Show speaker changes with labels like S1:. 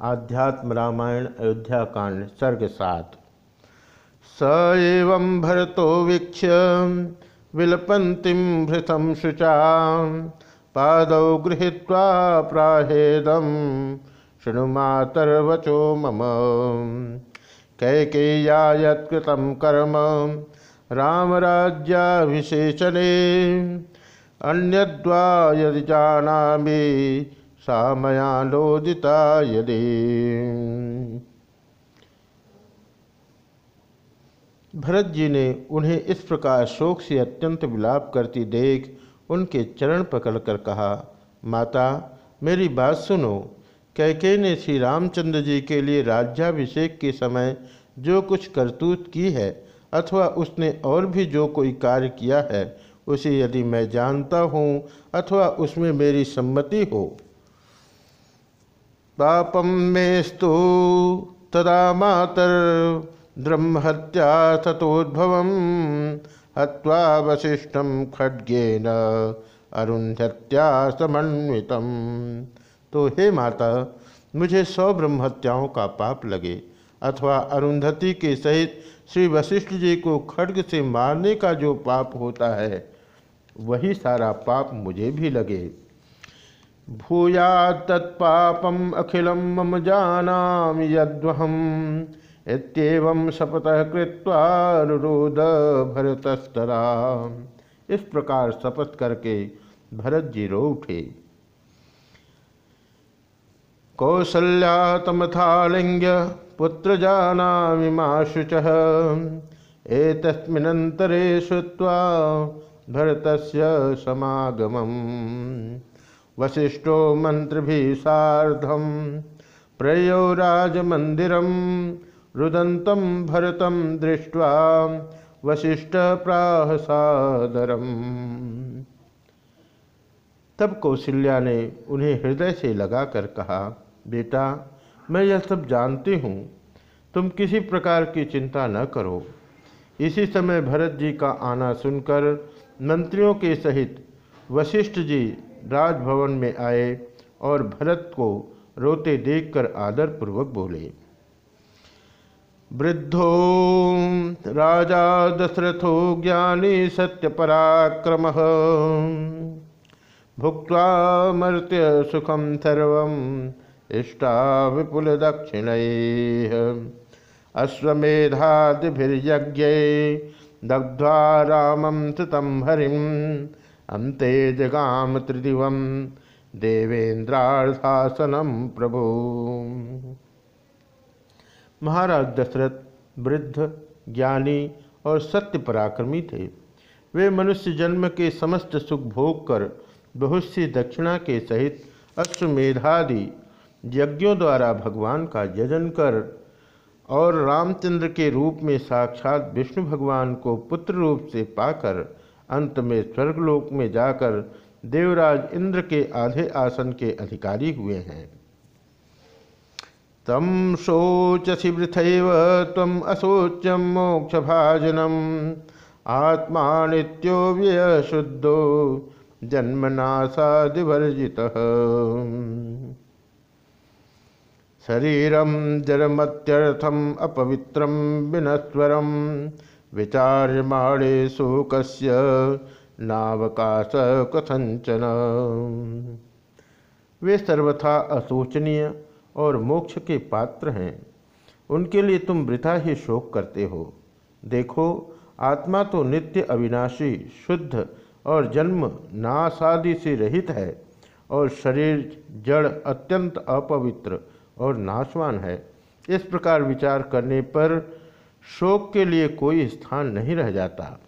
S1: आध्यात्म रामायण, अयोध्या कांड, सर्ग सात। स एवं भरतो वीक्ष्य, विलपन्तीं भृतं शुचा, पादौ गृहीत्वा प्राहेदं, शृणु मातर्वचो मम। कैकेय्या यत्कृतं कर्म, रामराज्याभिषेचने, अन्यद्वा यदि जानामि सा मया लोदिता यदि। भरत जी ने उन्हें इस प्रकार शोक से अत्यंत विलाप करती देख उनके चरण पकड़कर कहा, माता, मेरी बात सुनो। कैके ने श्री रामचंद्र जी के लिए राज्याभिषेक के समय जो कुछ करतूत की है अथवा उसने और भी जो कोई कार्य किया है, उसे यदि मैं जानता हूँ अथवा उसमें मेरी सम्मति हो। पापम मेस्तु तदा मातर ब्रह्महत्या तथोद्भव हत्वा वशिष्ठम खड्गेन अरुंधत्या समन्वित तो हे माता, मुझे सौ ब्रह्महत्याओं का पाप लगे, अथवा अरुंधति के सहित श्री वशिष्ठ जी को खड्ग से मारने का जो पाप होता है, वही सारा पाप मुझे भी लगे। भूया तत्पापम अखिलम मम जाना यद्वहम इतम शपथ कृत्वारुरोध भरतस्तरा इस प्रकार शपथ करके भरत जी रो उठे। कौसल्या तमथालिंग्य पुत्र जाना विमाशुच एतस्मिन्नन्तरे श्रुत्वा समागमम्। वशिष्ठो मंत्रिभिः सार्धं प्रयो राजमन्दिरं, रुदन्तं भरतं दृष्ट्वा वशिष्ठ प्राह सादरम तब कौशल्या ने उन्हें हृदय से लगाकर कहा, बेटा, मैं यह सब जानती हूँ। तुम किसी प्रकार की चिंता न करो। इसी समय भरत जी का आना सुनकर मंत्रियों के सहित वशिष्ठ जी राजभवन में आए और भरत को रोते देखकर आदरपूर्वक बोले, वृद्धो, राजा दशरथो, ज्ञानी सत्य पराक्रम। भुक्त मर्त्य सुखम सर्व, इष्टा विपुल दक्षिण। अश्वेधादिभिर्यज्ञ दग्ध्वा रामं हरिम् अन्ते जगाम त्रिदिव देवेन्द्राशासनम प्रभु। महाराज दशरथ, वृद्ध, ज्ञानी और सत्य पराक्रमी थे। वे मनुष्य जन्म के समस्त सुख भोग कर बहुत सी दक्षिणा के सहित अश्वमेधादि यज्ञों द्वारा भगवान का यजन कर और रामचंद्र के रूप में साक्षात विष्णु भगवान को पुत्र रूप से पाकर अंत में स्वर्गलोक में जाकर देवराज इंद्र के आधे आसन के अधिकारी हुए हैं। तम शोचसी वृथैव तम अशोच्यम मोक्ष भाजनम आत्मा नित्यो व्यय शुद्धो जन्मनाशादिवर्जित शरीरम जरमत्यर्थम, अपवित्रम विनस्वरम विचार्यमाणे शोकस्य नावकाश कथंचन वे सर्वथा अशोचनीय और मोक्ष के पात्र हैं। उनके लिए तुम वृथा ही शोक करते हो। देखो, आत्मा तो नित्य अविनाशी, शुद्ध और जन्म नाशादि से रहित है और शरीर, जड़ अत्यंत अपवित्र और नाशवान है। इस प्रकार विचार करने पर शोक के लिए कोई स्थान नहीं रह जाता।